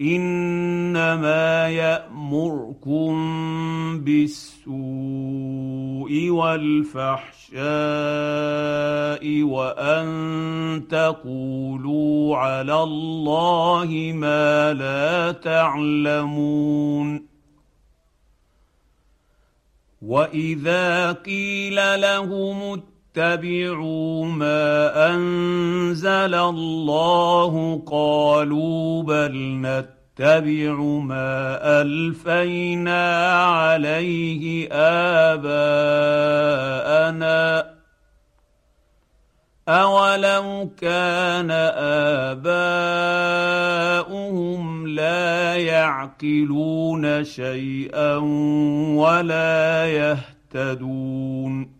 إنما يأمركم بالسوء والفحشاء وأن تقولوا على الله ما لا تعلمون وإذا قيل لهم اتبعوا ما أنزل الله قالوا بل نتبع ما ألفينا عليه آباءنا أولو كان آباؤهم لا يعقلون شيئا ولا يهتدون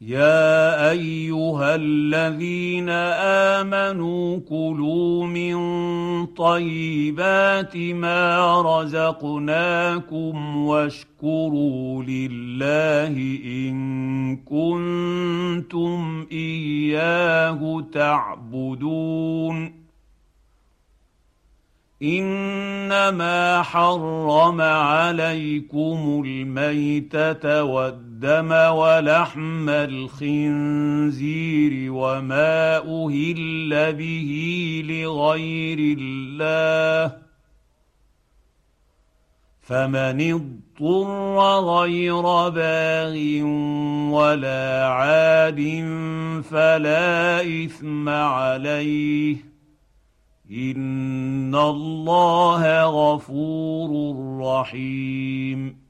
يا ايها الذين امنوا كلوا من طيبات ما رزقناكم واشكروا لله ان كنتم اياه تعبدون انما حرم عليكم الميته والدم ولحم الخنزير وما أهل به لغير الله. فمن اضطر غير باغ ولا عاد فلا إثم عليه. إن الله غفور رحيم.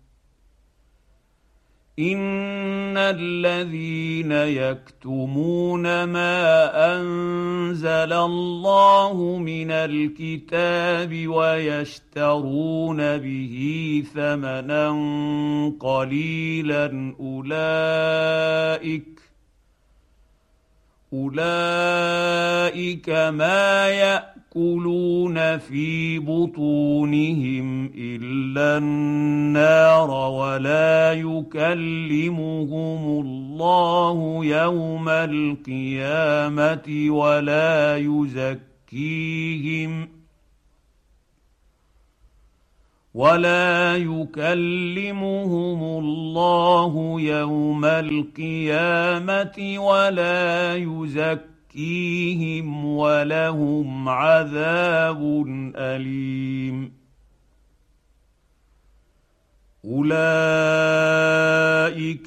ان الذين يكتمون ما انزل الله من الكتاب ويشترون به ثمنا قليلا اولئك اولئك ما يأتون يأكلون في بطونهم إلا النار ولا يكلمهم الله يوم القيامة ولا يزكيهم ولا يكلمهم الله يوم القيامة ولا يزكيهم يزكيهم ولهم عذاب أليم. أولئك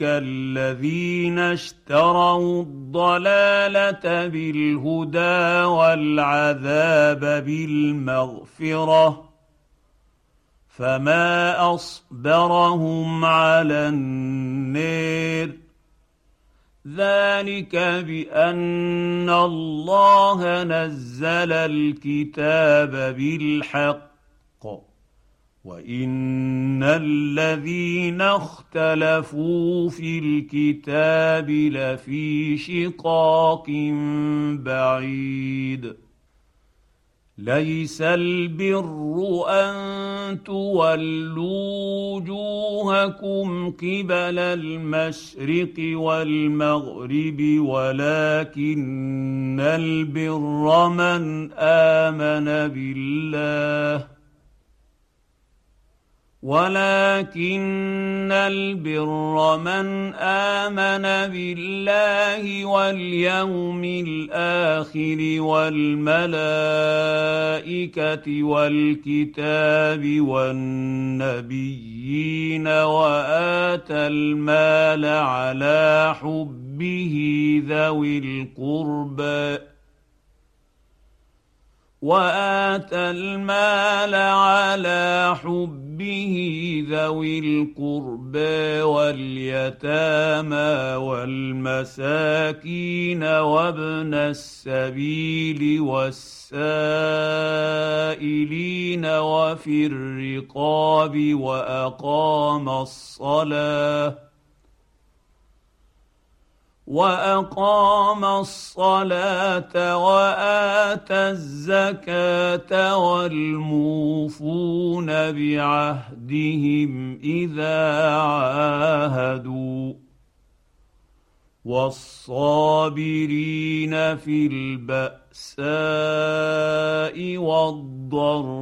الذين اشتروا الضلالة بالهدى والعذاب بالمغفرة فما أصبرهم على النير. ذلك بأن الله نزل الكتاب بالحق وإن الذين اختلفوا في الكتاب لفي شقاق بعيد. ليس البر أن تولوا وجوهكم قبل المشرق والمغرب ولكن البر من آمن بالله. ولكن البر من آمن بالله واليوم الآخر والملائكة والكتاب والنبيين وآتى المال على حبه ذوي القربى وآتى المال على حبه ذوي القربى واليتامى والمساكين وابن السبيل والسائلين وفي الرقاب واقام الصلاه وأقام الصلاة وآتى الزكاة والموفون بعهدهم إذا عاهدوا والصابرين في البأساء والضراء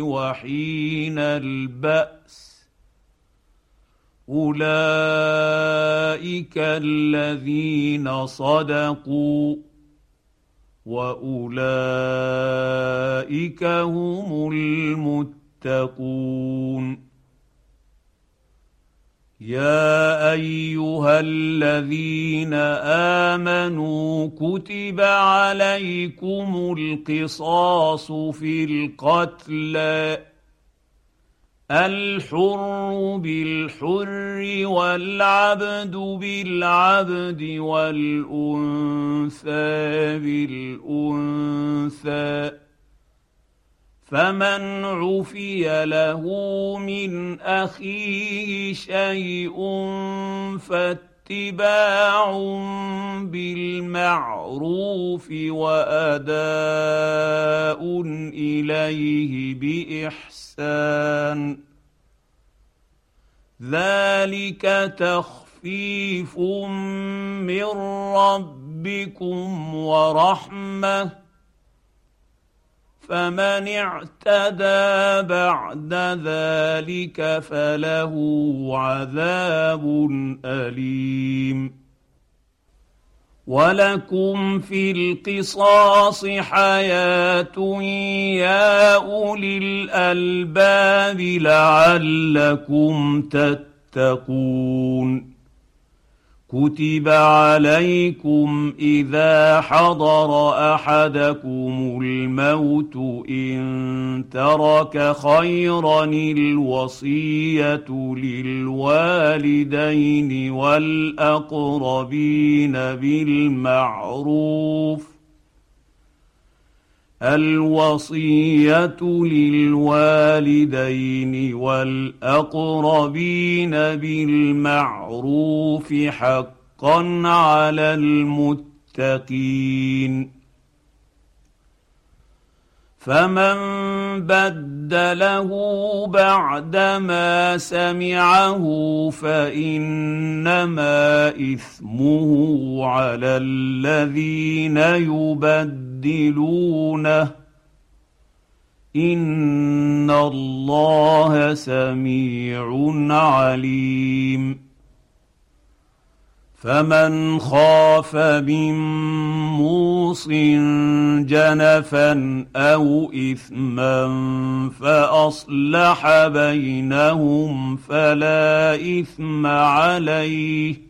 وحين البأس اولئك الذين صدقوا واولئك هم المتقون يا ايها الذين امنوا كتب عليكم القصاص في القتلى الحر بالحر والعبد بالعبد والأنثى بالأنثى فمن عفي له من أخيه شيء فاتباع بالمعروف وأداء إليه بإحسان. ذلك تخفيف من ربكم ورحمة. فمن اعتدى بعد ذلك فله عذاب أليم. ولكم في القصاص حياه يا اولي الالباب لعلكم تتقون. كتب عليكم اذا حضر احدكم الموت ان ترك خيرا الوصيه للوالدين والاقربين بالمعروف الوصية للوالدين والأقربين بالمعروف حقا على المتقين. فمن بدله بعدما سمعه فإنما إثمه على الذين يبدلونه ان الله سميع عليم فمن خاف من موص جنفا أو اثما فاصلح بينهم فلا اثم عليه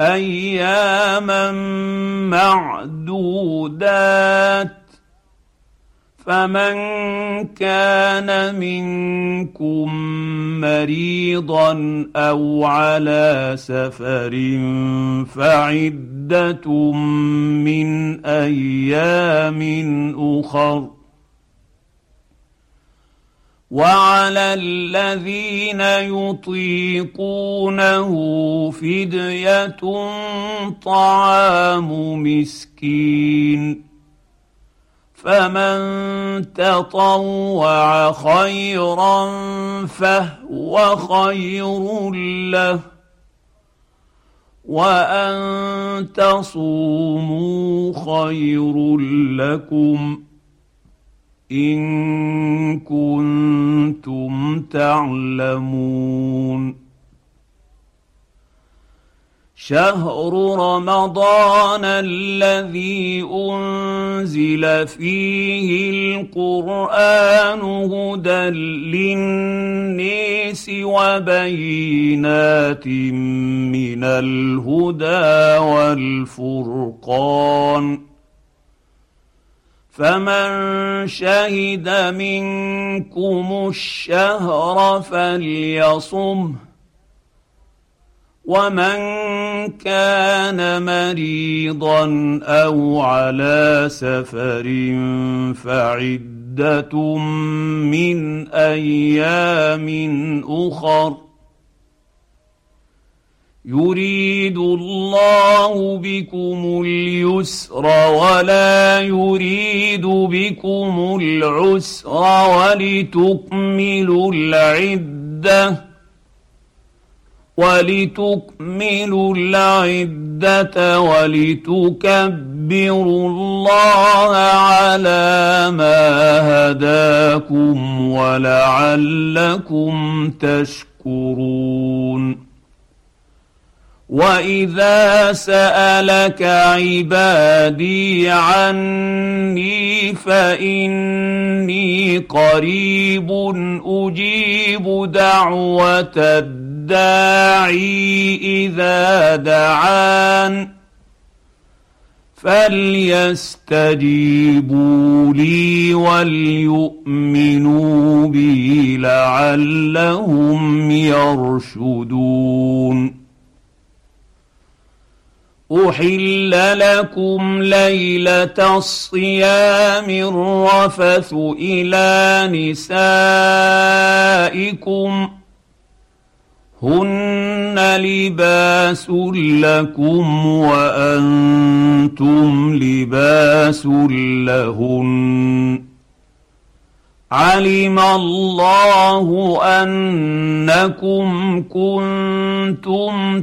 أياما معدودات فمن كان منكم مريضا أو على سفر فعدة من أيام أخر وعلى الذين يطيقونه فدية طعام مسكين. فمن تطوع خيرا فهو خير له. وأن تصوموا خير لكم. إن كنتم تعلمون. شهر رمضان الذي أنزل فيه القرآن هدى للنيس وبينات من الهدى والفرقان. فمن شهد منكم الشهر فليصمه ومن كان مريضا أو على سفر فعدة من أيام أخر. يريد الله بكم اليسر ولا يريد بكم العسر ولتكملوا العدة ولتكملوا العدة ولتكبروا الله على ما هداكم ولعلكم تشكرون واذا سالك عبادي عني فاني قريب أجيب دعوه الداعي اذا دعان فليستجيبوا لي وليؤمنوا بي لعلهم يرشدون احل لكم ليله الصيام الرفث إلى نسائكم هن لباس لكم وأنتم لباس لهن علم الله انكم كنتم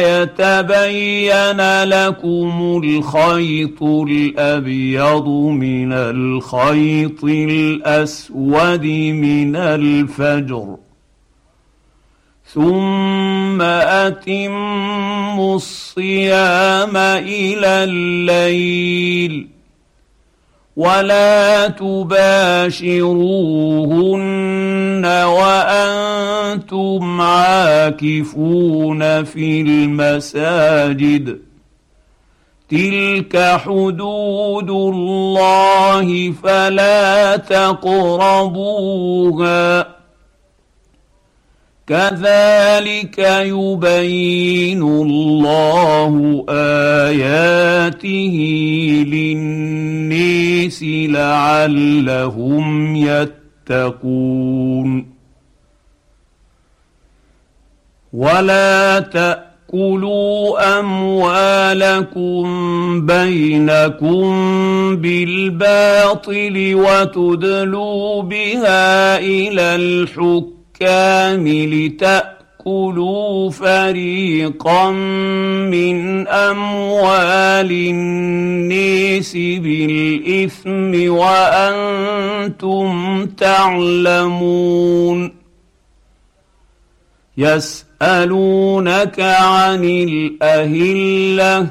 يتبين لكم الخيط الأبيض من الخيط الأسود من الفجر. ثم أتموا الصيام إلى الليل. ولا تباشروهن وأنتم عاكفون في المساجد تلك حدود الله فلا تقربوها كذلك يبين الله اياته للنيس لعلهم يتقون. ولا تأكلوا أموالكم بينكم بالباطل وتدلوا بها إلى الحكم الأحكام لتأكلوا فريقا من أموال النيس بالإثم وأنتم تعلمون. يسألونك عن الأهلة.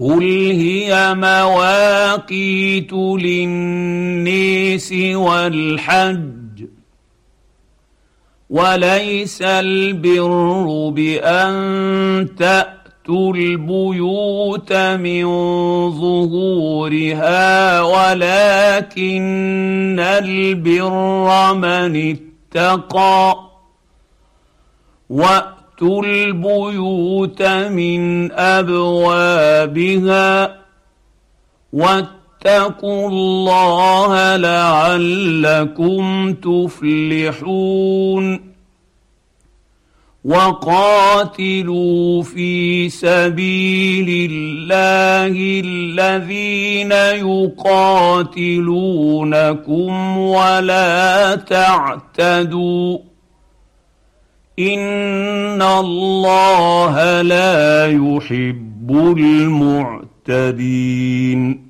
قل هي مواقيت للنيس والحج وليس البر بان تاتوا البيوت من ظهورها ولكن البر من اتقى واتوا البيوت من ابوابها واتقوا الله لعلكم تفلحون. وقاتلوا في سبيل الله الذين يقاتلونكم ولا تعتدوا. إن الله لا يحب المعتدين.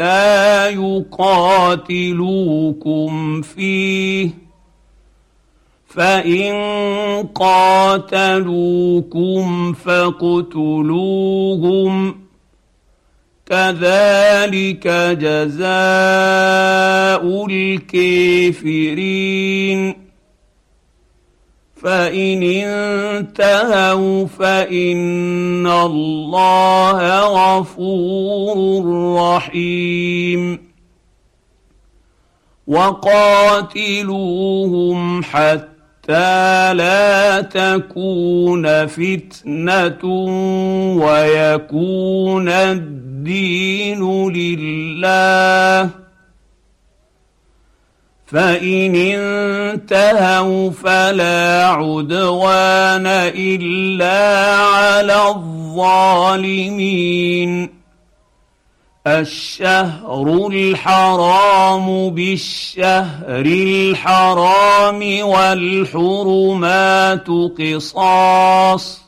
يقاتلوكم فيه. فإن قاتلوكم فاقتلوهم. كذلك جزاء الكافرين. فان انتهوا فان الله غفور رحيم وقاتلوهم حتى لا تكون فتنه ويكون الدين لله فان انتهوا فلا عدوان الا على الظالمين الشهر الحرام بالشهر الحرام والحرمات قصاص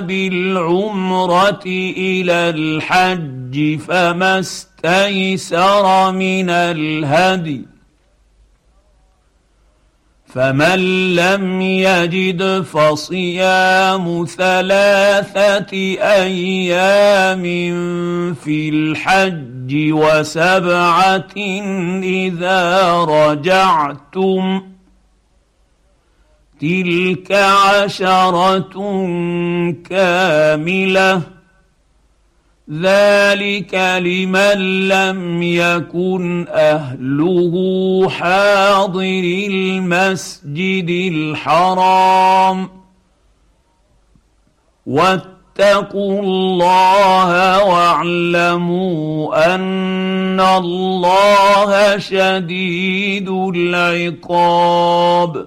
بالعمره إلى الحج فما استيسر من الهدي فمن لم يجد فصيام ثلاثة أيام في الحج وسبعه اذا رجعتم تلك عشرة كاملة. ذلك لمن لم يكن أهله حاضر المسجد الحرام. واتقوا الله واعلموا أن الله شديد العقاب.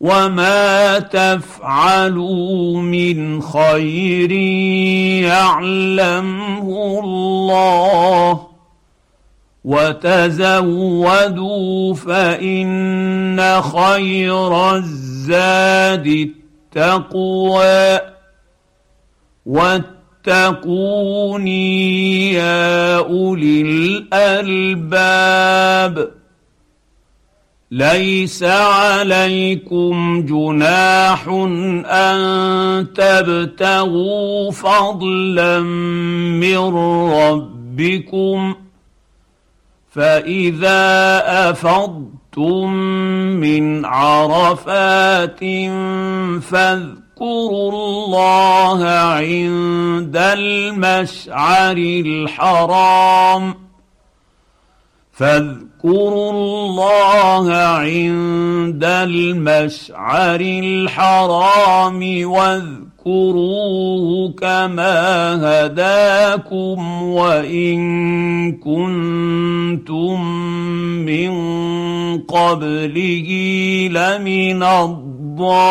وما تفعلوا من خير يعلمه الله وتزودوا فان خير الزاد التقوى واتقوني يا اولي الالباب ليس عليكم جناح أن تبتغوا فضلا من ربكم فإذا أفضتم من عرفات فاذكروا الله عند المشعر الحرام فاذكروا اذكروا الله عند المشعر الحرام واذكروه كما هداكم وإن كنتم من قبله لمن الضالين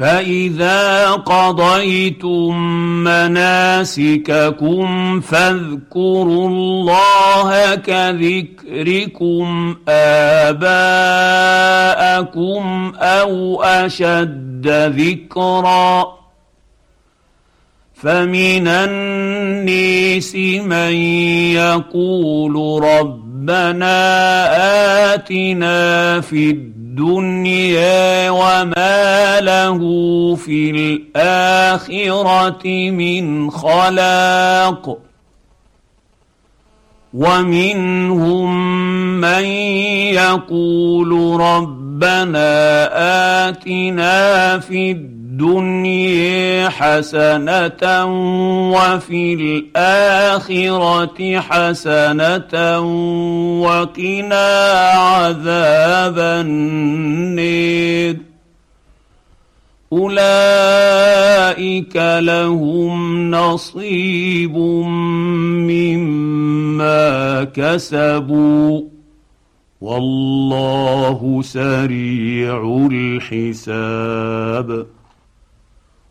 فاذا قضيتم مناسككم فاذكروا الله كذكركم اباءكم أو اشد ذكرا فمن النيس من يقول ربنا اتنا في الدنيا الدنيا وما له في الآخرة من خلاق ومنهم من يقول ربنا آتنا في الدنيا الدنيا حسنة وفي الآخرة حسنة وقنا عذاب النير. أولئك لهم نصيب مما كسبوا. والله سريع الحساب.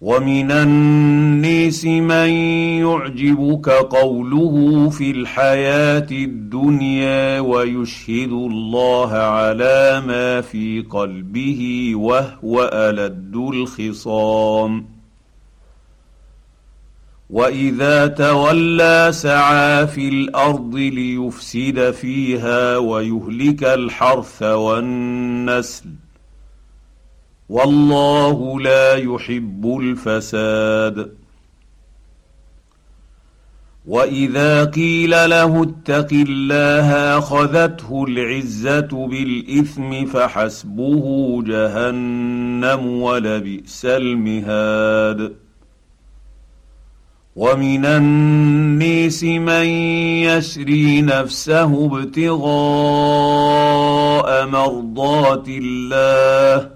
ومن الناس من يعجبك قوله في الحياة الدنيا ويشهد الله على ما في قلبه وهو الد الخصام واذا تولى سعى في الأرض ليفسد فيها ويهلك الحرث والنسل والله لا يحب الفساد. وإذا قيل له اتق الله أخذته العزة بالإثم فحسبه جهنم ولبئس المهاد. ومن النيس من يشري نفسه ابتغاء مرضات الله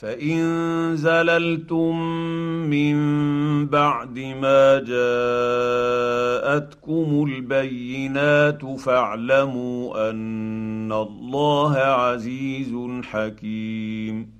فإن زللتم من بعد ما جاءتكم البينات فاعلموا أن الله عزيز حكيم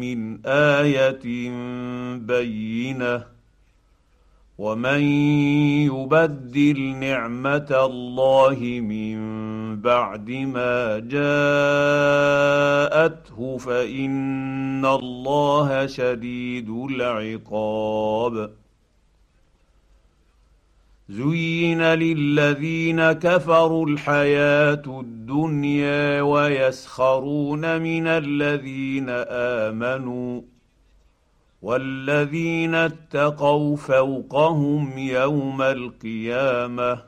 من آية بينة ومن يبدل نعمة الله من بعد ما جاءته فإن الله شديد العقاب. زين للذين كفروا الحياة الدنيا ويسخرون من الذين امنوا والذين اتقوا فوقهم يوم القيامه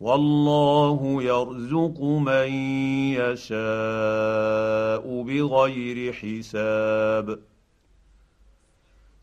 والله يرزق من يشاء بغير حساب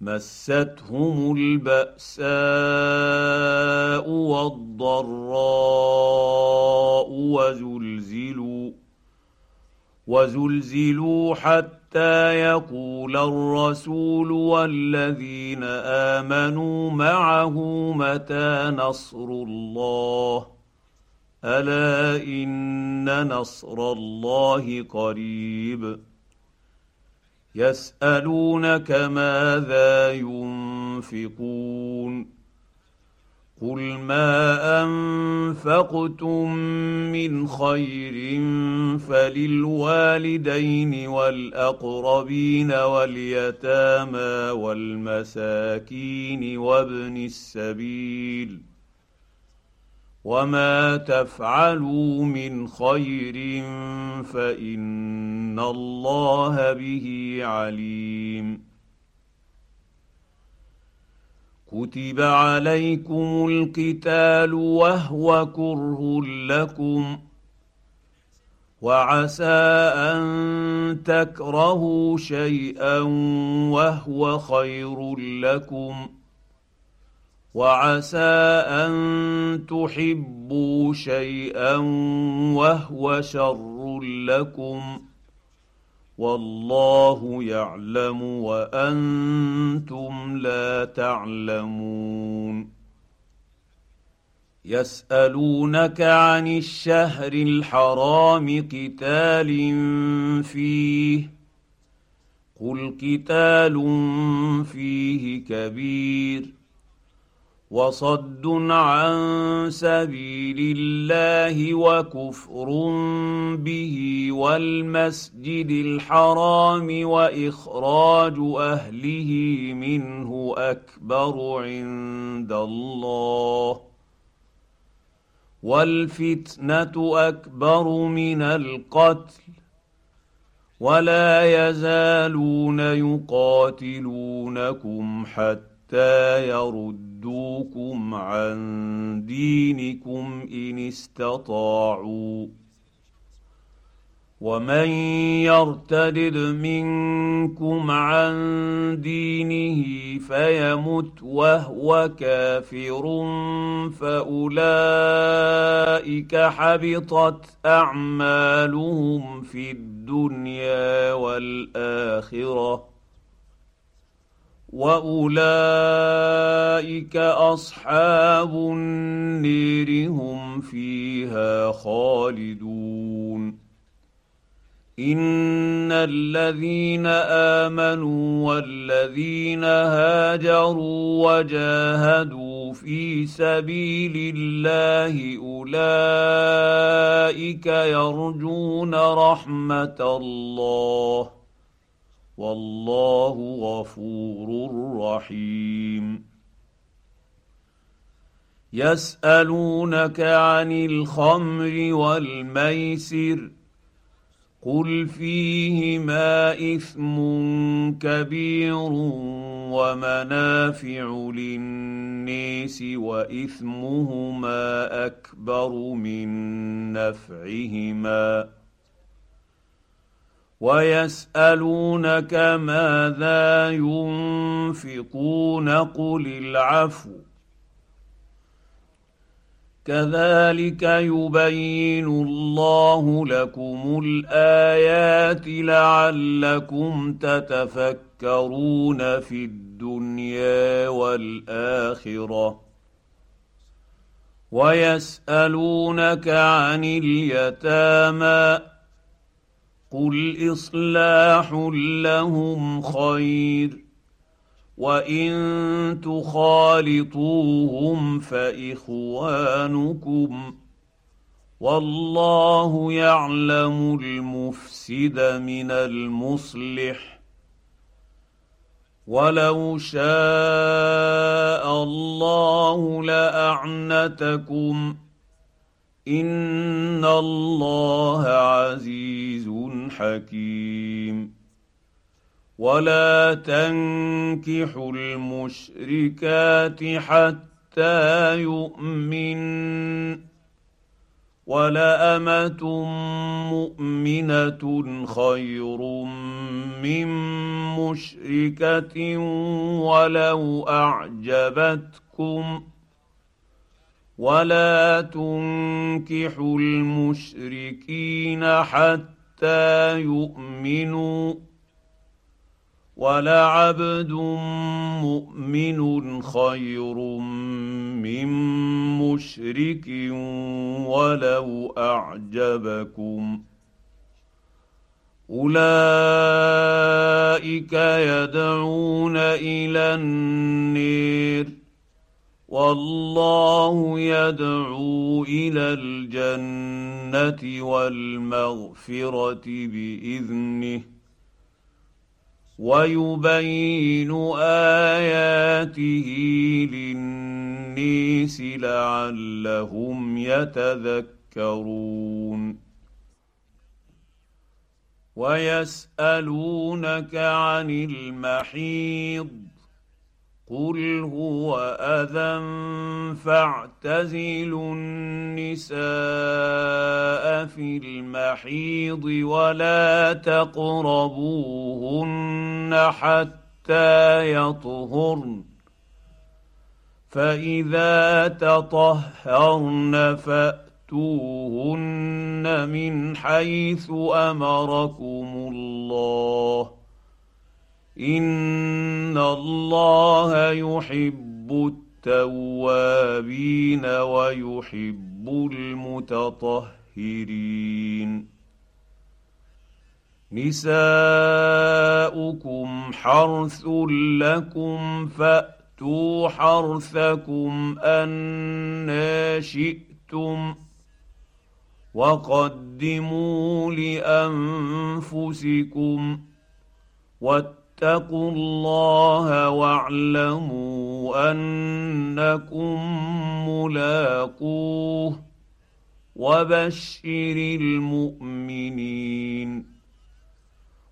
مستهم الباساء والضراء وزلزلوا وزلزلوا حتى يقول الرسول والذين امنوا معه متى نصر الله؟ الا ان نصر الله قريب. يسألونك ماذا ينفقون قل ما أنفقتم من خير فللوالدين والأقربين واليتامى والمساكين وابن السبيل وما تفعلوا من خير فان الله به عليم كتب عليكم القتال وهو كره لكم وعسى ان تكرهوا شيئا وهو خير لكم وعسى أن تحبوا شيئا وهو شر لكم والله يعلم وأنتم لا تعلمون يسألونك عن الشهر الحرام قتال فيه قل قتال فيه كبير وصد عن سبيل الله وكفر به والمسجد الحرام وإخراج أهله منه أكبر عند الله والفتنة أكبر من القتل ولا يزالون يقاتلونكم حتى يردوكم عن دينكم إن استطاعوا. ومن يرتدد منكم عن دينه فيمت وهو كافر فأولئك حبطت أعمالهم في الدنيا والآخرة. واولئك اصحاب النير هم فيها خالدون ان الذين امنوا والذين هاجروا وجاهدوا في سبيل الله اولئك يرجون رحمه الله والله غفور رحيم. يسألونك عن الخمر والميسر قل فيهما إثم كبير ومنافع للنيس وإثمهما أكبر من نفعهما. ويسألونك ماذا ينفقون قل العفو. كذلك يبين الله لكم الآيات لعلكم تتفكرون في الدنيا والآخرة. ويسألونك عن اليتامى قل اصلاح لهم خير وان تخالطوهم فاخوانكم والله يعلم المفسد من المصلح ولو شاء الله لاعنتكم ان الله عزيز حكيم ولا تنكحوا المشركات حتى يؤمن ولامه مؤمنه خير من مشركه ولو اعجبتكم ولا تنكحوا المشركين حتى يؤمنوا ولعبد مؤمن خير من مشرك ولو اعجبكم اولئك يدعون إلى النير والله يدعو إلى الجنة والمغفرة بإذنه ويبين آياته للنيس لعلهم يتذكرون ويسألونك عن المحيض قل هو اذى فاعتزلوا النساء في المحيض ولا تقربوهن حتى يطهرن فاذا تطهرن فاتوهن من حيث امركم الله ان الله يحب التوابين ويحب المتطهرين نساؤكم حرث لكم فاتوا حرثكم أنا شئتم وقدموا لانفسكم اتقوا الله واعلموا أنكم ملاقوه وبشر المؤمنين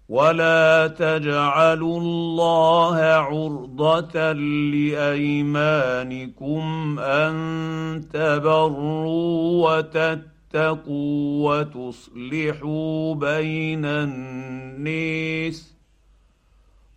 ولا تجعلوا الله عرضة لأيمانكم أن تبروا وتتقوا وتصلحوا بين الناس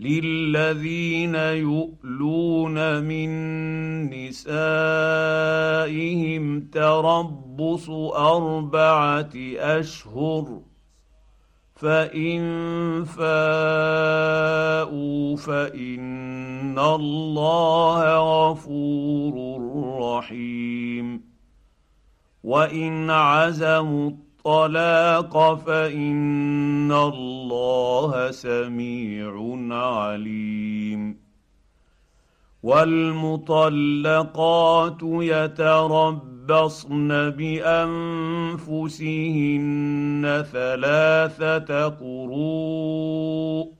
للذين يؤلون من نسائهم تربص اربعه اشهر فان فاءوا فان الله غفور رحيم وان عزموا الطلاق فإن الله سميع عليم. والمطلقات يتربصن بأنفسهن ثلاثة قروء.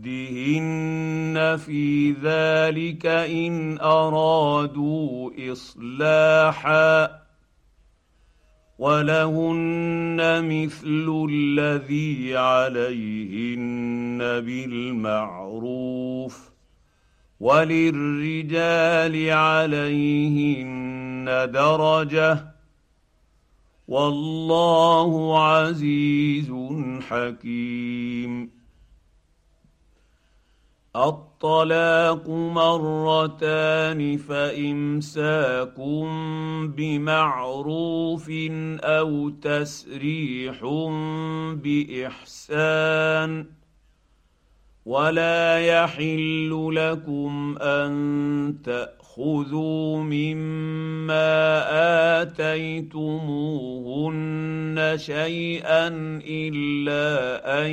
ردهن في ذلك ان ارادوا اصلاحا ولهن مثل الذي عليهن بالمعروف وللرجال عليهن درجه والله عزيز حكيم الطلاق مرتان فامساك بمعروف أو تسريح بإحسان ولا يحل لكم أن تأخذوا مما اتيتموهن شيئا الا ان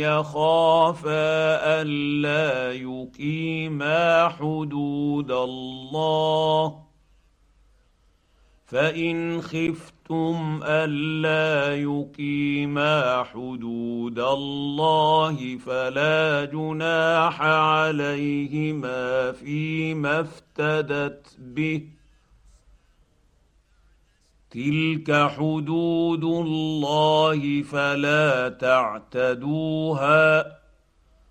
يخافا الا يقيما حدود الله فان خفتم خفتم الا يقيما حدود الله فلا جناح عليهما فيما افتدت به تلك حدود الله فلا تعتدوها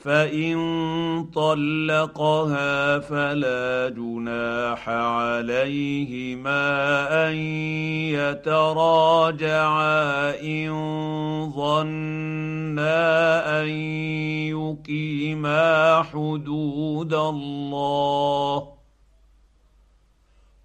فان طلقها فلا جناح عليهما ان يتراجعا ان ظنا ان يقيما حدود الله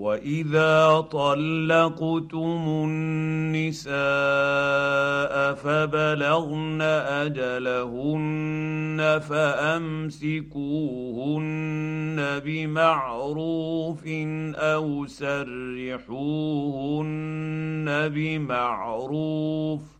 واذا طلقتم النساء فبلغن اجلهن فامسكوهن بمعروف أو سرحوهن بمعروف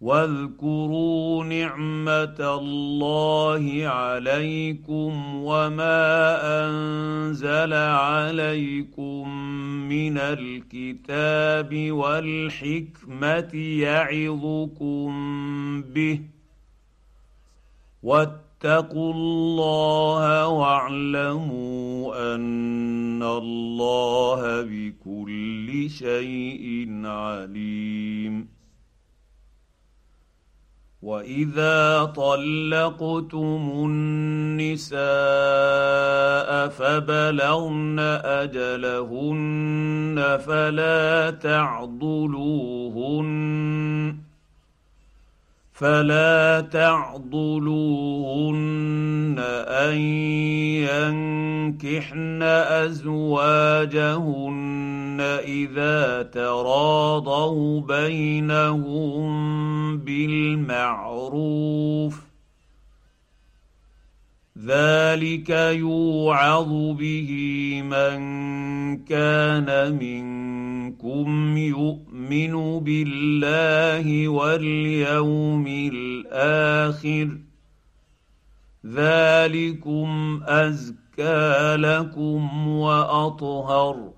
واذكروا نعمة الله عليكم وما أنزل عليكم من الكتاب والحكمة يعظكم به واتقوا الله واعلموا أن الله بكل شيء عليم واذا طلقتم النساء فبلغن اجلهن فلا تعضلوهن فلا تعضلوهن أن ينكحن أزواجهن إذا تراضوا بينهم بالمعروف. ذلك يوعظ به من كان منكم يؤمن بالله واليوم الآخر ذلكم ازكى لكم واطهر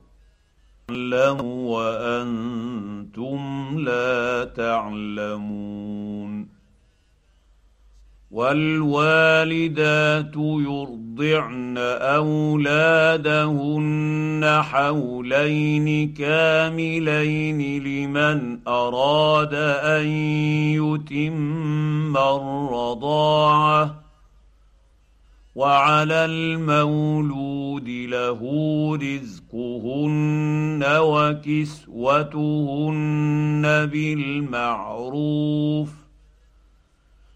وأنتم لا تعلمون والوالدات يرضعن أولادهن حولين كاملين لمن أراد أن يتم الرضاعة وعلى المولود له رزقهن وكسوتهن بالمعروف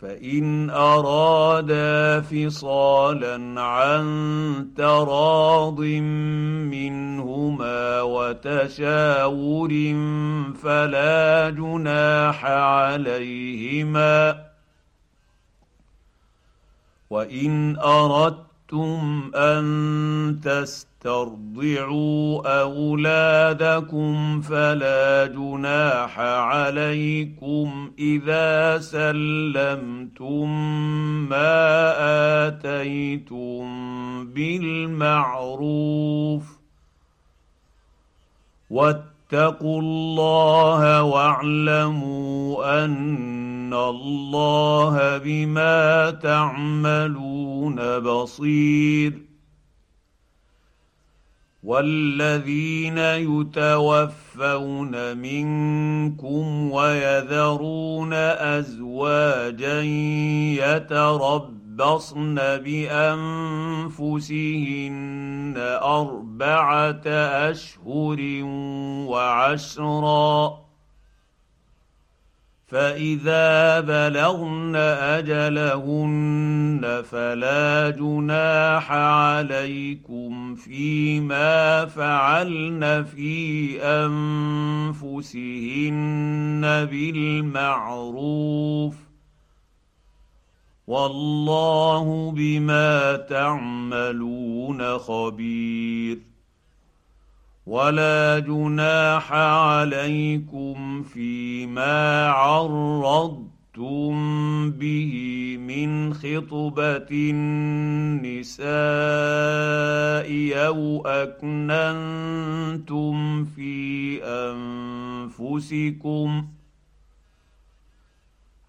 فإن أرادا فصالا عن تراض منهما وتشاور فلا جناح عليهما. وإن اردتم ان تسترضعوا اولادكم فلا جناح عليكم اذا سلمتم ما اتيتم بالمعروف واتقوا الله واعلموا ان الله بما تعملون بصير والذين يتوفون منكم ويذرون ازواجا يتربصن بانفسهن اربعه اشهر وعشرا فاذا بلغن اجلهن فلا جناح عليكم فيما فعلن في انفسهن بالمعروف والله بما تعملون خبير ولا جناح عليكم فيما عرضتم به من خطبة النساء أو أكننتم في أنفسكم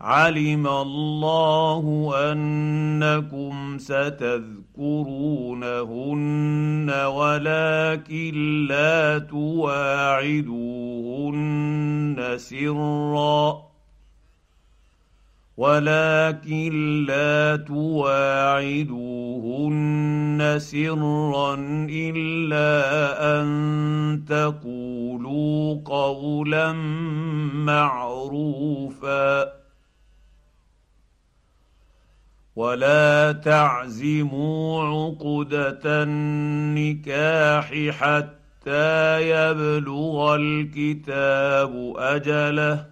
علم الله أنكم ستذكرونهن ولكن لا تواعدوهن سرا ولكن لا تواعدوهن سرا الا ان تقولوا قولا معروفا ولا تعزموا عقده النكاح حتى يبلغ الكتاب اجله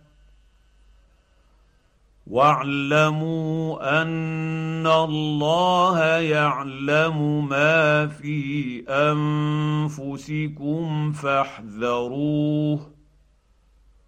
واعلموا ان الله يعلم ما في انفسكم فاحذروه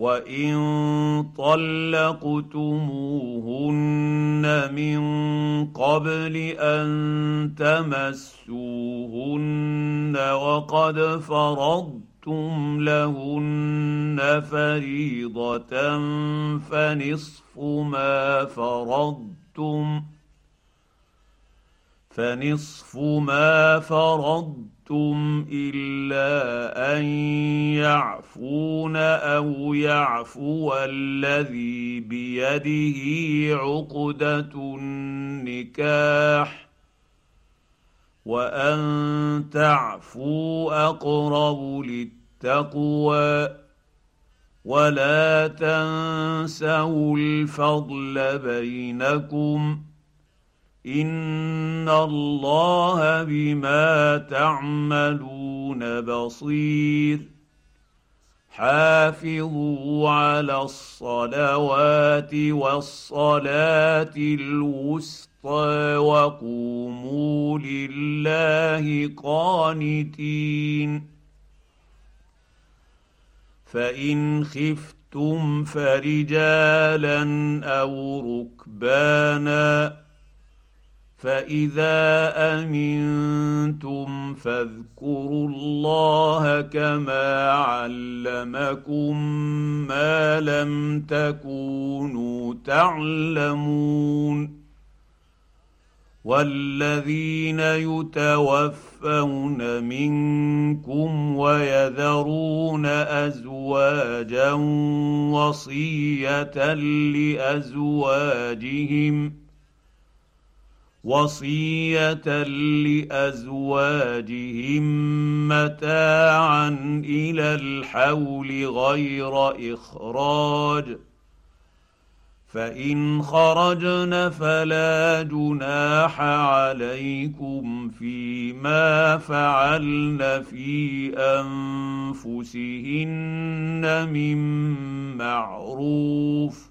وان طلقتموهن من قبل ان تمسوهن وقد فرضتم لهن فريضه فنصف ما فرضتم فنصف ما فرضتم أَرَدتُّمْ إِلَّا أَن يَعْفُونَ أَوْ يَعْفُوَ الَّذِي بِيَدِهِ عُقْدَةُ النِّكَاحِ وَأَن تَعْفُوا أَقْرَبُ لِلتَّقْوَىٰ وَلَا تَنسَوْا الْفَضْلَ بَيْنَكُمْ ۚ ان الله بما تعملون بصير حافظوا على الصلوات والصلاه الوسطى وقوموا لله قانتين فان خفتم فرجالا أو ركبانا فاذا امنتم فاذكروا الله كما علمكم ما لم تكونوا تعلمون والذين يتوفون منكم ويذرون ازواجا وصيه لازواجهم وصيه لازواجهم متاعا إلى الحول غير اخراج فان خرجن فلا جناح عليكم فيما فعلن في انفسهن من معروف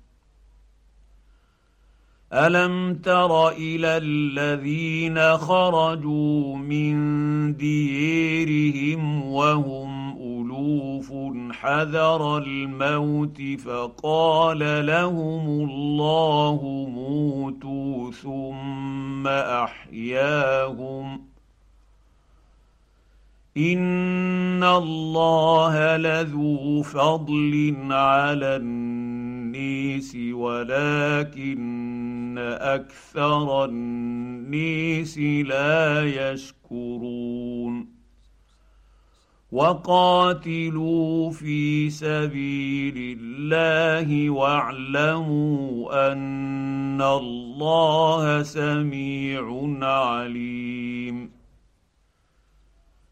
الم تر إلى الذين خرجوا من ديرهم وهم الوف حذر الموت فقال لهم الله موتوا ثم احياهم ان الله لذو فضل على النيس ولكن أكثر النيس لا يشكرون. وقاتلوا في سبيل الله واعلموا أن الله سميع عليم.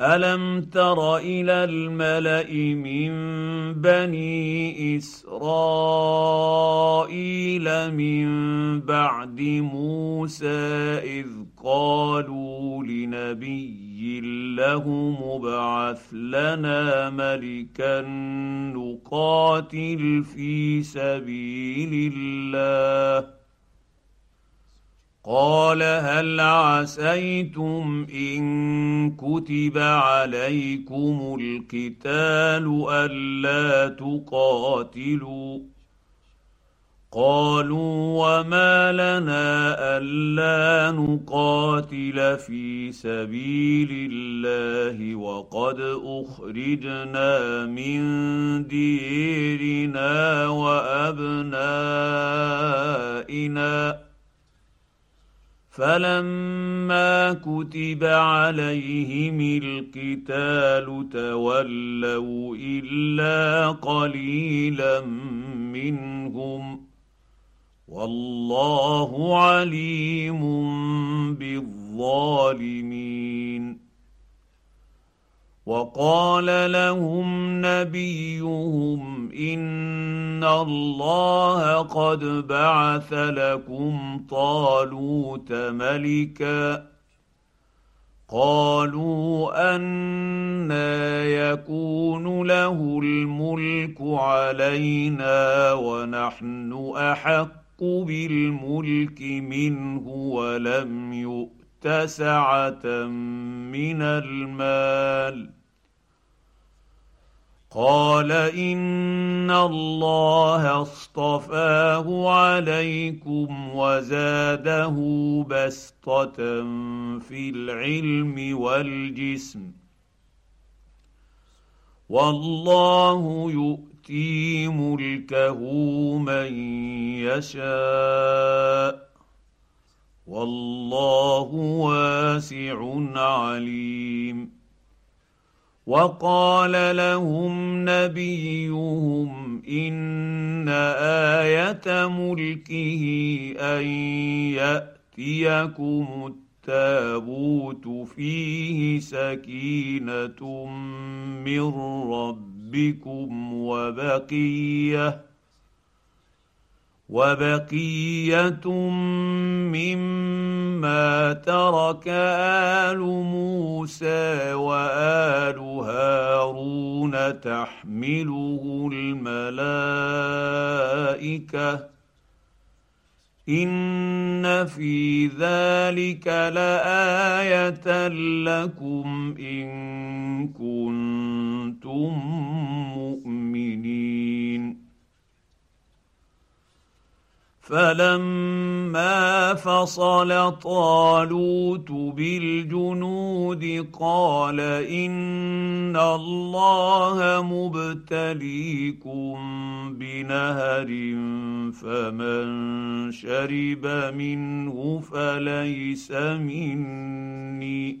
الم تر إلى الملا من بني اسرائيل من بعد موسى اذ قالوا لنبي له مبعث لنا ملكا نقاتل في سبيل الله قال هل عسيتم إن كتب عليكم القتال ألا تقاتلوا؟ قالوا وما لنا ألا نقاتل في سبيل الله وقد أخرجنا من ديرنا وأبنائنا. فلما كتب عليهم القتال تولوا الا قليلا منهم والله عليم بالظالمين وقال لهم نبيهم إن الله قد بعث لكم طالوت ملكا. قالوا أنا يكون له الملك علينا ونحن أحق بالملك منه ولم يؤت سعه من المال. قال إن الله اصطفاه عليكم وزاده بسطة في العلم والجسم. والله يؤتي ملكه من يشاء. والله واسع عليم. وقال لهم نبيهم إن آية ملكه أن يأتيكم التابوت فيه سكينة من ربكم وبقية وبقيه مما ترك ال موسى وال هارون تحمله الملائكه ان في ذلك لايه لكم ان كنتم مؤمنين فلما فصل طالوت بالجنود قال ان الله مبتليكم بنهر فمن شرب منه فليس مني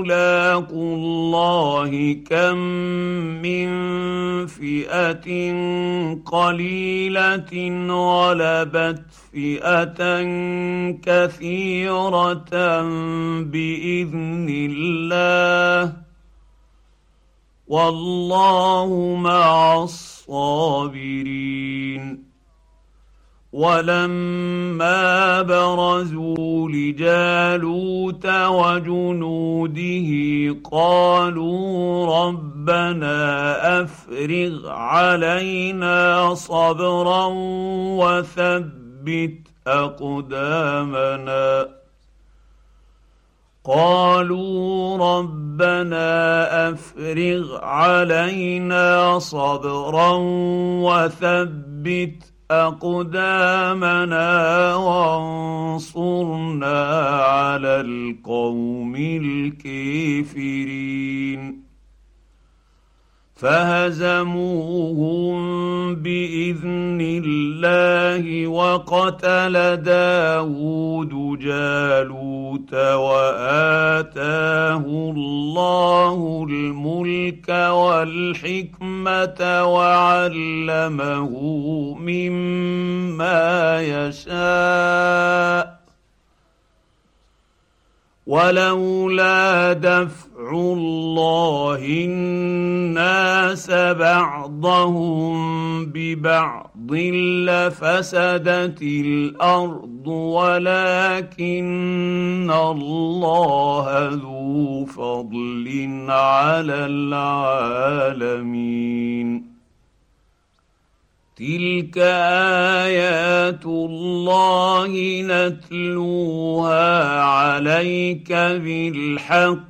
ملاقوا الله كم من فئة قليلة غلبت فئة كثيرة بإذن الله والله مع الصابرين ولما برزوا لجالوت وجنوده قالوا ربنا افرغ علينا صبرا وثبت اقدامنا قالوا ربنا افرغ علينا صبرا وثبت أقدامنا وانصرنا على القوم الكافرين. فهزموهم بإذن الله وقتل داود جالوت وآتاه الله الملك والحكمة وعلمه مما يشاء. ولولا دفع الله الناس بعضهم ببعض لفسدت الأرض ولكن الله ذو فضل على العالمين. تلك آيات الله نتلوها عليك بالحق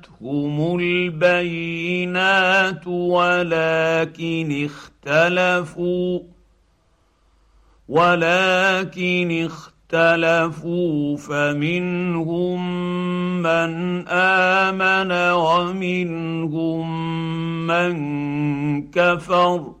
جاءتهم البينات ولكن اختلفوا ولكن اختلفوا فمنهم من امن ومنهم من كفر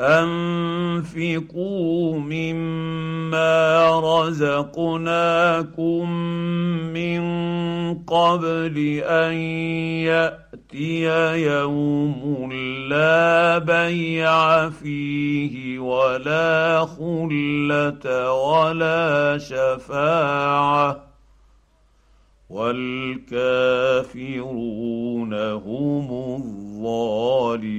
أنفقوا مما رزقناكم من قبل أن يأتي يوم لا بيع فيه ولا خلة ولا شفاعة والكافرون هم الظالمون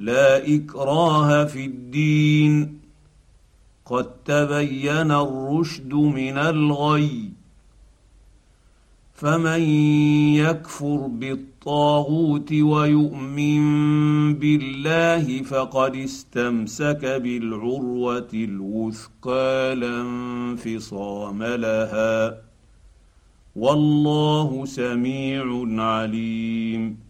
لا إكراه في الدين. قد تبين الرشد من الغي فمن يكفر بالطاغوت ويؤمن بالله فقد استمسك بالعروة الوثقى لا انفصام لها. والله سميع عليم.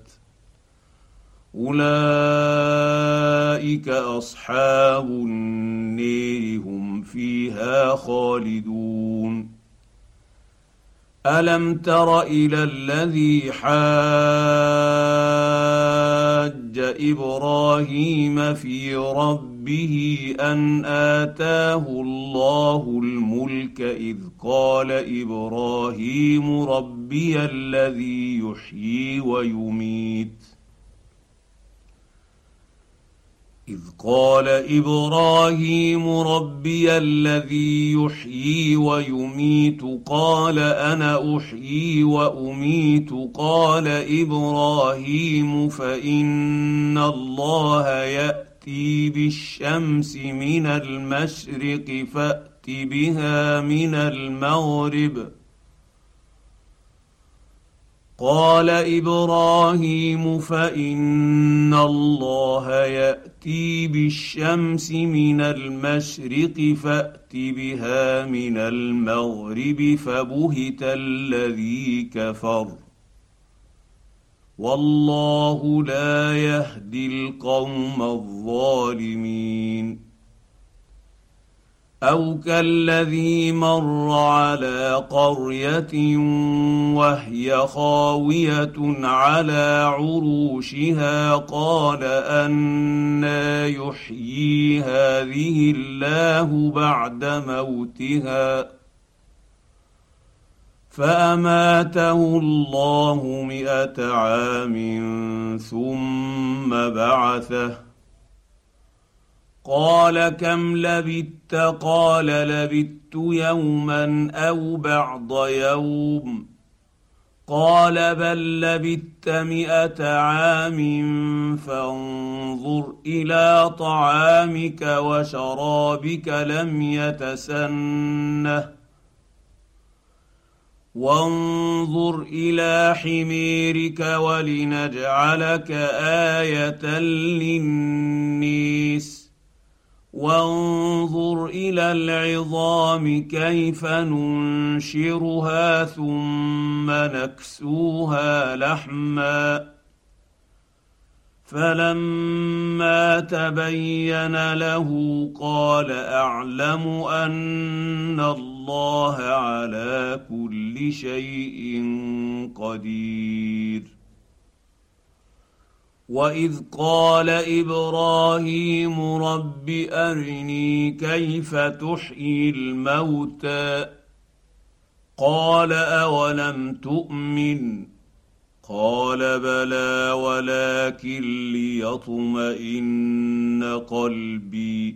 أولئك أصحاب النير هم فيها خالدون. ألم تر إلى الذي حاج إبراهيم في ربه أن آتاه الله الملك إذ قال إبراهيم ربي الذي يحيي ويميت؟ إذ قال إبراهيم ربي الذي يحيي ويميت قال أنا أحيي وأميت قال إبراهيم فإن الله يأتي بالشمس من المشرق فأت بها من المغرب. قال إبراهيم فإن الله يأتي بالشمس من المشرق فأت بها من المغرب فبهت الذي كفر. والله لا يهدي القوم الظالمين. أو كالذي مر على قريه وهي خاويه على عروشها قال أنا يحيي هذه الله بعد موتها فاماته الله مائه عام ثم بعثه قال كم لبثت؟ قال لبثت يوما أو بعض يوم. قال بل لبثت مائه عام فانظر إلى طعامك وشرابك لم يتسنه. وانظر إلى حميرك ولنجعلك آية للنيس وانظر إلى العظام كيف ننشرها ثم نكسوها لحما. فلما تبين له قال أعلم أن الله على كل شيء قدير. واذ قال إبراهيم رب ارني كيف تحيي الموتى قال اولم تؤمن قال بلى ولكن ليطمئن قلبي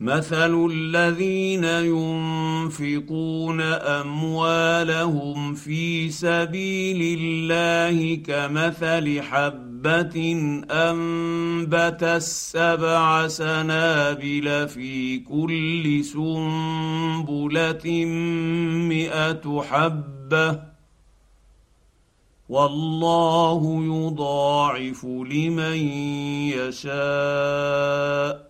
مثل الذين ينفقون اموالهم في سبيل الله كمثل حبه انبت السبع سنابل في كل سنبله مئه حبه والله يضاعف لمن يشاء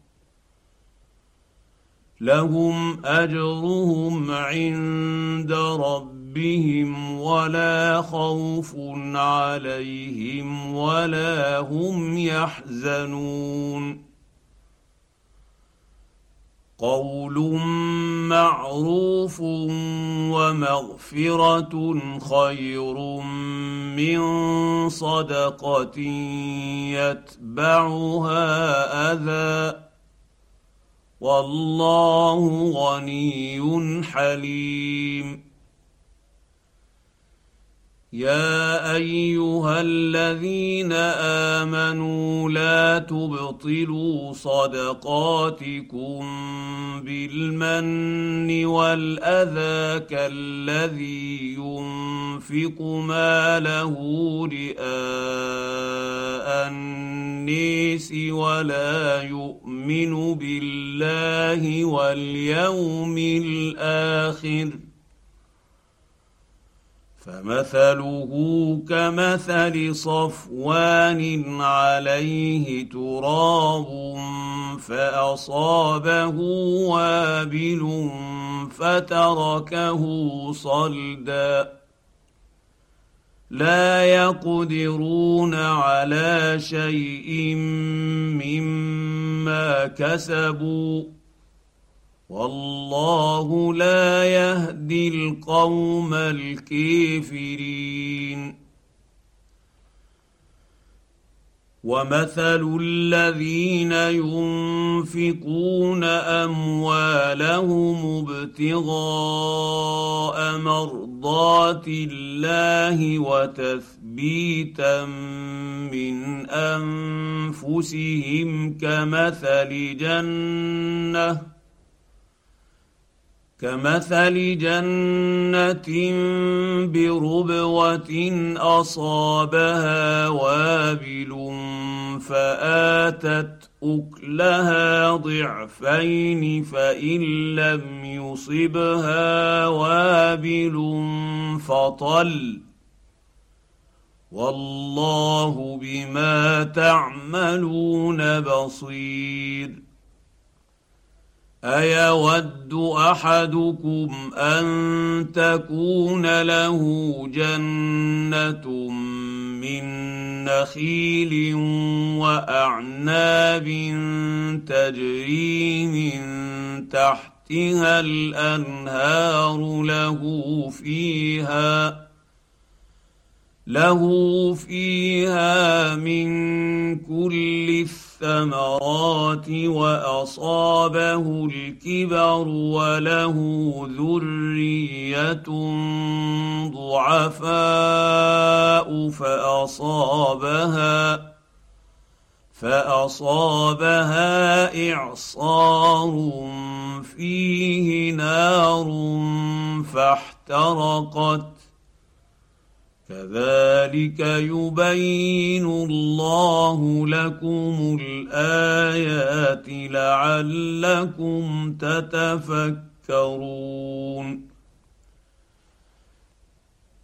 لهم أجرهم عند ربهم ولا خوف عليهم ولا هم يحزنون. قول معروف ومغفرة خير من صدقة يتبعها أذى. والله غني حليم. يا ايها الذين امنوا لا تبطلوا صدقاتكم بالمن والاذى كالذي ينفق ماله رئاء النيس ولا يؤمن بالله واليوم الآخر فمثله كمثل صفوان عليه تراب فأصابه وابل فتركه صلدا. لا يقدرون على شيء مما كسبوا. والله لا يهدي القوم الكافرين. ومثل الذين ينفقون أموالهم ابتغاء مرضات الله وتثبيتا من أنفسهم كمثل جنة كمثل جنة بربوة أصابها وابل فآتت أكلها ضعفين فإن لم يصبها وابل فطل. والله بما تعملون بصير. أيود أحدكم أن تكون له جنة من نخيل وأعناب تجري من تحتها الأنهار له فيها له فيها من كل الثمرات وأصابه الكبر وله ذرية ضعفاء فأصابها فأصابها إعصار فيه نار فاحترقت كذلك يبين الله لكم الآيات لعلكم تتفكرون.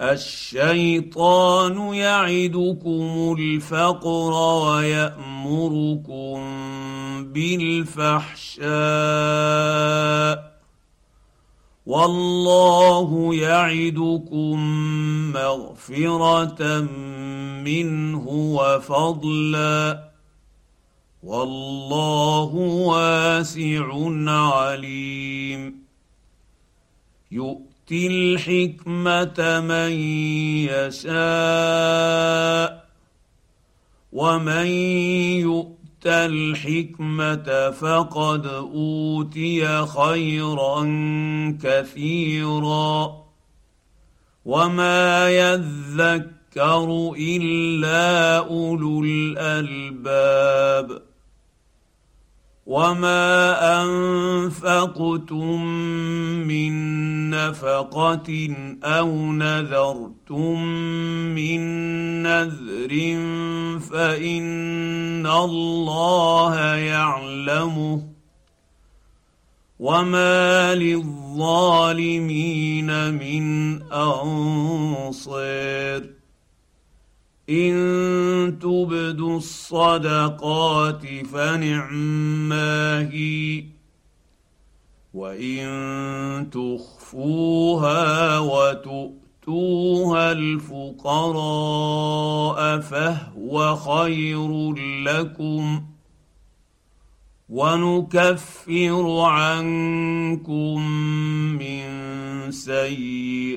الشيطان يعدكم الفقر ويأمركم بالفحشاء والله يعدكم مغفرة منه وفضلا والله واسع عليم. يؤمن يؤتي الحكمة من يشاء ومن يؤت الحكمة فقد أوتي خيرا كثيرا وما يذكر إلا أولو الألباب وما انفقتم من نفقه أو نذرتم من نذر فان الله يعلمه وما للظالمين من انصير إن تبدوا الصدقات فنعما هي وإن تخفوها وتؤتوها الفقراء فهو خير لكم. ونكفر عنكم من سيئاتكم.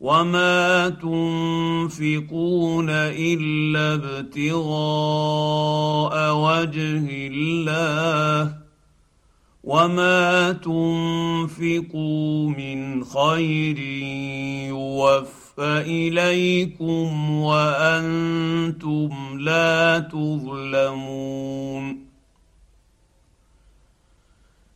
وما تنفقون الا ابتغاء وجه الله وما تنفقوا من خير يوفى اليكم وأنتم لا تظلمون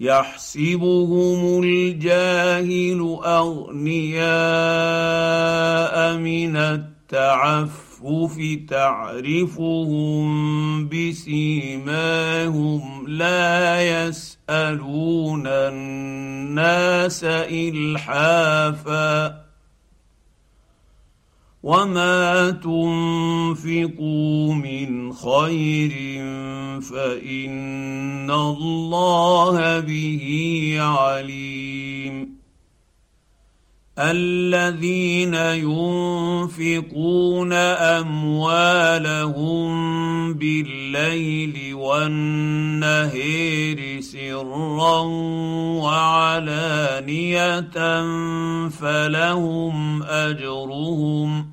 يحسبهم الجاهل أغنياء من التعفف تعرفهم بسيماهم لا يسألون الناس إلحافا. وما تنفقوا من خير فان الله به عليم الذين ينفقون أموالهم بالليل والنهير سرا وعلانية فلهم أجرهم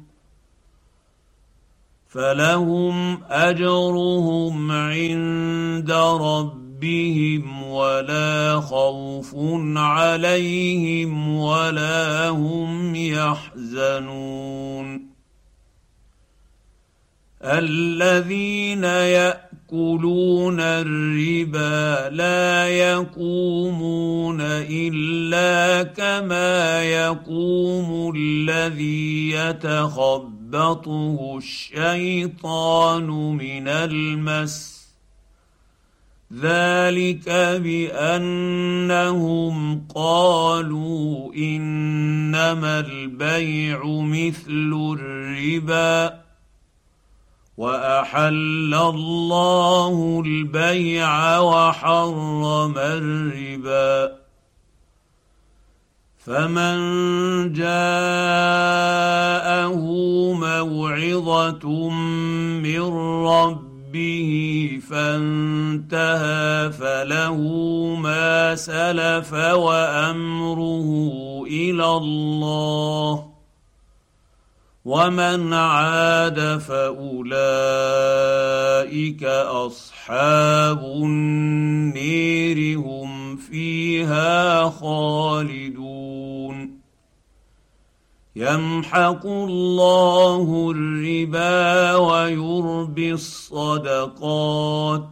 فلهم أجرهم عند ربهم ولا خوف عليهم ولا هم يحزنون الذين ياكلون الربا لا يقومون الا كما يقوم الذي يتخبط يخبطه الشيطان من المس ذلك بانهم قالوا انما البيع مثل الربا واحل الله البيع وحرم الربا فمن جاءه موعظه من ربه فانتهى فله ما سلف وأمره إلى الله ومن عاد فأولئك أصحاب النير هم فيها خالدون يمحق الله الربا ويربي الصدقات.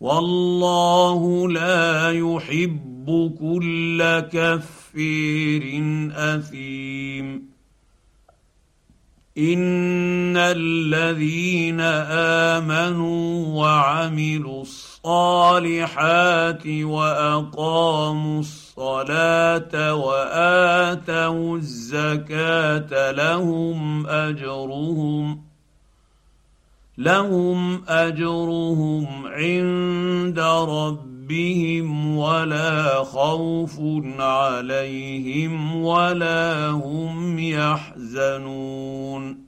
والله لا يحب كل كفير أثيم. إن الذين آمنوا وعملوا الصالحات واقاموا الصلاه واتوا الزكاه لهم اجرهم لهم اجرهم عند ربهم ولا خوف عليهم ولا هم يحزنون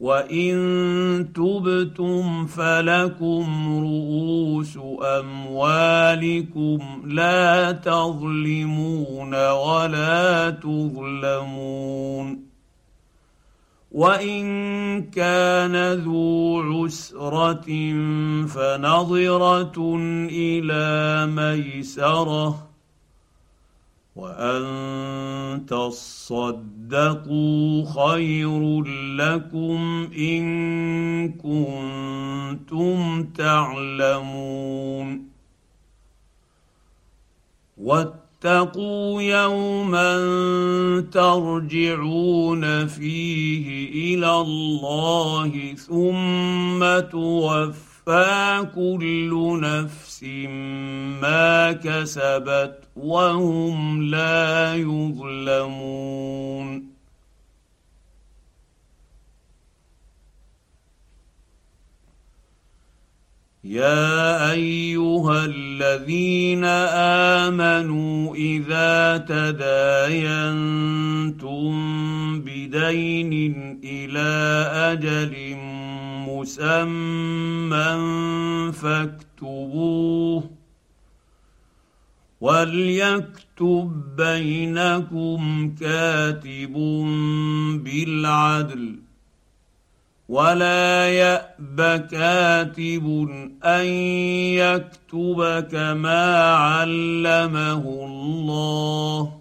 وان تبتم فلكم رؤوس اموالكم لا تظلمون ولا تظلمون وان كان ذو عسره فنظره إلى ميسره وان تصدقوا خير لكم ان كنتم تعلمون واتقوا يوما ترجعون فيه إلى الله ثم توفى كل نفس ما كسبت وهم لا يظلمون. يا أيها الذين آمنوا إذا تداينتم بدين إلى أجل مسمى فاكتبوه وليكتب بينكم كاتب بالعدل ولا ياب كاتب ان يكتب كما علمه الله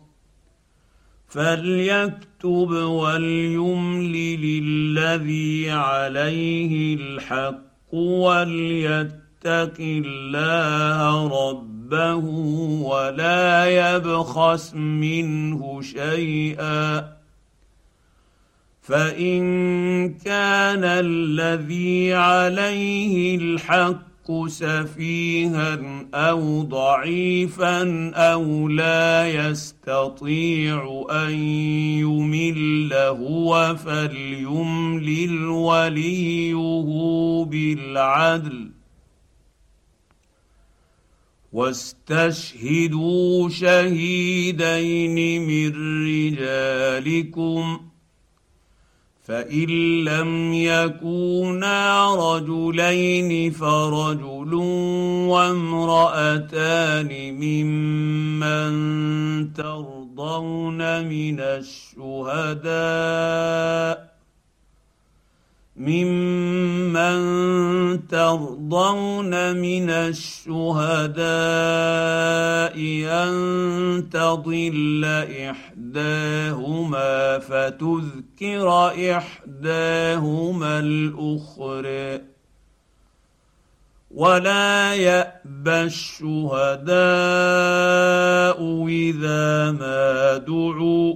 فليكتب وليملل الذي عليه الحق وليتق الله ربه ولا يبخس منه شيئا. فإن كان الذي عليه الحق سفيها أو ضعيفا أو لا يستطيع أن يمل هو فليملل وليه بالعدل. واستشهدوا شهيدين من رجالكم فان لم يكونا رجلين فرجل وامراتان ممن ترضون من الشهداء ممن ترضون من الشهداء أن تضل إحداهما فتذكر إحداهما الأخرى ولا يأبى الشهداء إذا ما دعوا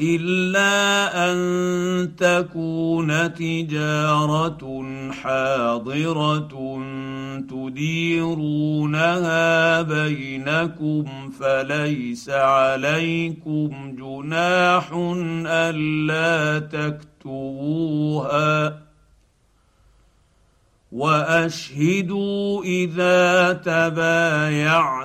إلا أن تكون تجارة حاضرة تديرونها بينكم فليس عليكم جناح ألا تكتبوها وأشهدوا إذا تبايعتم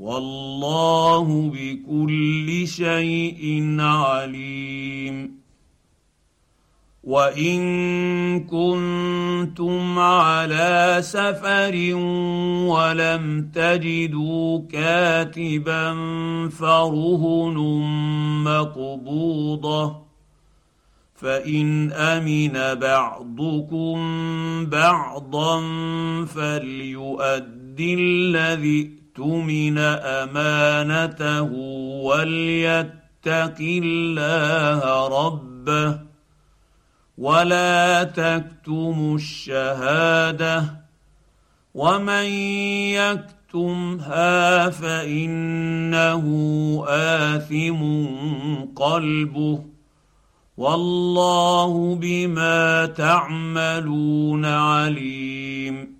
والله بكل شيء عليم. وإن كنتم على سفر ولم تجدوا كاتبا فرهن مقبوضه فان امن بعضكم بعضا فليؤدي الذي اؤتمن امانته وليتق الله ربه ولا تكتموا الشهاده ومن يكتمها فانه اثم قلبه والله بما تعملون عليم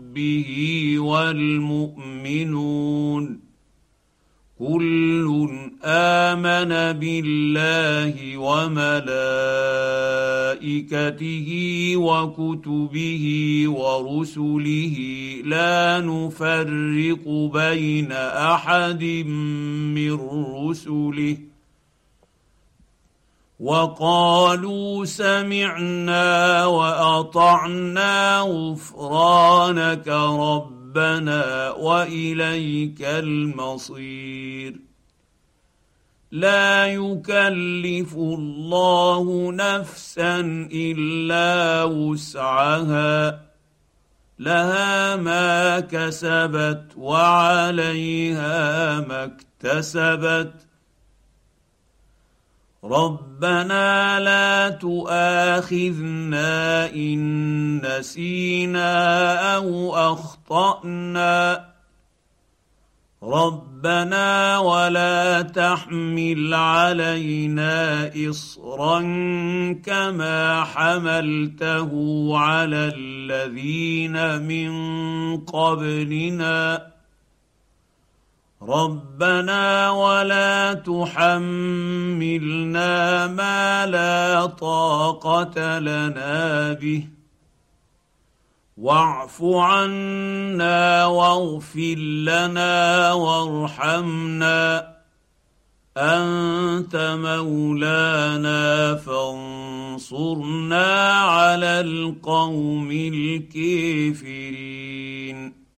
والمؤمنون كل آمن بالله وملائكته وكتبه ورسله لا نفرق بين أحد من رسله وقالوا سمعنا وأطعنا غفرانك ربنا وإليك المصير. لا يكلف الله نفسا إلا وسعها لها ما كسبت وعليها ما اكتسبت. ربنا لا تؤاخذنا ان نسينا أو اخطانا ربنا ولا تحمل علينا اصرا كما حملته على الذين من قبلنا ربنا ولا تحملنا ما لا طاقة لنا به. واعف عنا واغفر لنا وارحمنا. أنت مولانا فانصرنا على القوم الكافرين.